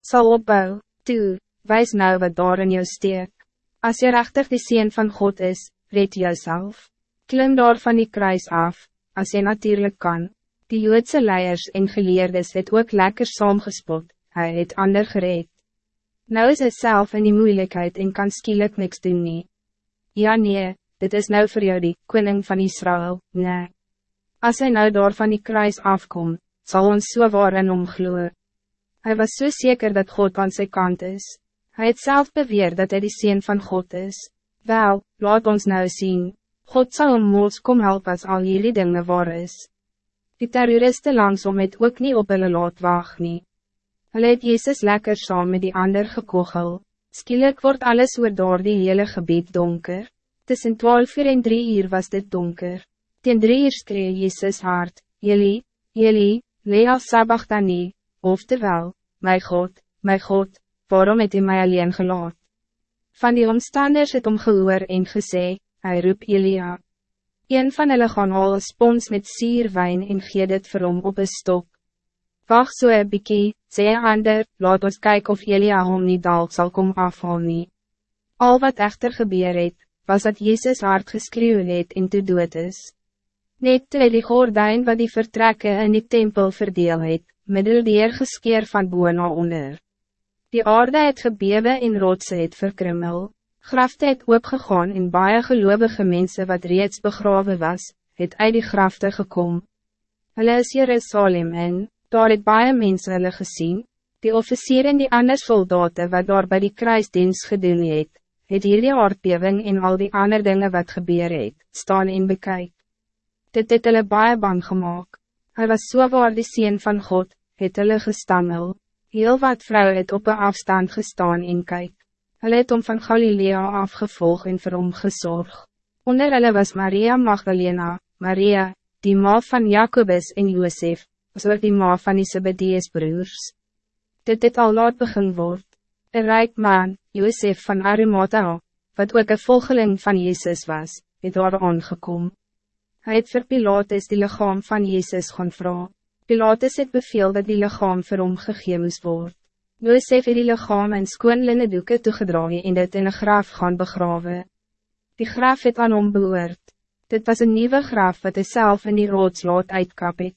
sal opbou, toe, wijs nou wat daar in jou steek. Als je rechtig de Seen van God is, red jezelf. Klim daar van die kruis af, als je natuurlijk kan. Die Joodse leiers en geleerdes het ook lekker saamgespot, hij het ander gereed. Nou is hy self in die moeilijkheid en kan skielik niks doen nie. Ja nee, dit is nou voor jou die koning van Israël, nee. Als hij nou daar van die kruis afkom, zal ons so waar in omgloe. Hij was zo so zeker dat God aan zijn kant is. Hij het zelf beweer dat hij de Seen van God is. Wel, laat ons nou zien. God zal om moos kom help als al jullie dingen waar is. Die terroristen langsom het ook niet op hulle laat wacht nie. Hulle het Jezus lekker saam met die ander gekogel. Skielik wordt alles oor door die hele gebied donker. Tussen 12 uur en 3 uur was dit donker. Ten 3 uur skree Jezus hard, Jullie, jullie, lea sabachthani, oftewel, my God, my God, waarom het u mij alleen gelaat? Van die omstanders het om gehoor en gesê, hy roep Elia. Een van hulle gaan al een spons met sierwijn en gee dit vir hom op een stok. Wacht so een bykie, sê een ander, laat ons kijken of Elia hom nie dalk sal kom afhaal nie. Al wat echter gebeur het, was dat Jezus hard geskreeuw het en toe dood is. Net toe die gordijn wat die vertrekken in die tempel verdeel het, middel die geskeer van boe na onder. Die aarde het gebewe en rotse het verkrimmel. Grafte het oopgegaan en baie geloovige mensen wat reeds begraven was, het uit die grafte gekom. Hulle is Jerusalem in, daar het baie mense hulle gesien, die officier en die ander soldaten wat daar bij die kruisdienst gedoen het, het hier die aardbewing en al die ander dingen wat gebeur het, staan en bekyk. Dit het hulle baie bang gemaakt. Hij was so waar die Seen van God, het hulle gestammel. Heel wat vrouwen het op een afstand gestaan en kyk. Hulle het om van Galilea afgevolg en vir hom gezorg. Onder hulle was Maria Magdalena, Maria, die ma van Jacobus en Josef, as ook die ma van die Zebedees broers. Dit het al laat begin word. Een rijk man, Josef van Arimathea, wat ook een volgeling van Jezus was, het daar aangekom. Hij het vir Pilatus die lichaam van Jezus gaan vragen. Pilatus het beveel dat die lichaam vir hom gegee moes word. Josef het die lichaam in skoon linne doeke toegedraai en dit in een graf gaan begraven. Die graf het aan hom behoort. Dit was een nieuwe graf wat hy self in die roods laat uitkap het.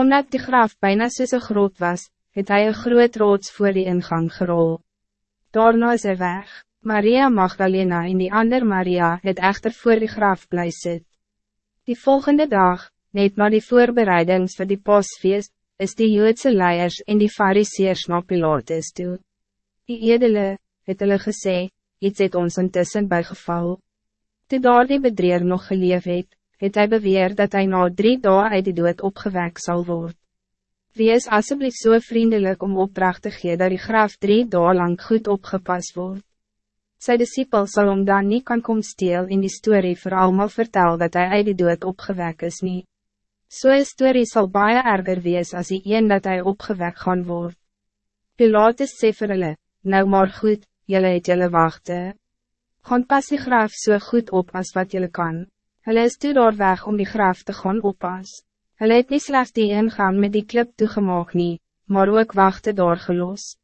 Omdat die graf bijna soos groot was, het hij een groot roods voor die ingang gerol. Daarna is hy weg. Maria Magdalena en die ander Maria het echter voor die graf bly sit. Die volgende dag, Net na die voorbereidings voor die pasfeest, is die Joodse leiers en die fariseers na Pilatus toe. Die edele, het hulle gesê, iets het ons intussen bijgeval. Toe daar die bedreer nog geleef het, het hy beweer dat hij na drie dagen uit die dood opgewek zal worden. Wees alsjeblieft zo so vriendelijk om opdracht te gee dat die graaf drie dagen lang goed opgepast wordt. Sy discipel zal om dan niet kan kom steel in die story voor allemaal vertel dat hij uit die dood opgewek is niet. Zo'n story zal baie erger wees als die een dat hij opgewek gaan word. Pilatus sê vir hulle, nou maar goed, jylle het jylle wachte. Gaan pas die graaf so goed op als wat jylle kan. Hulle is toe daar weg om die graaf te gaan oppas. Hulle het nie slechts die ingaan met die klip toegemaak nie, maar ook wachte daar gelost.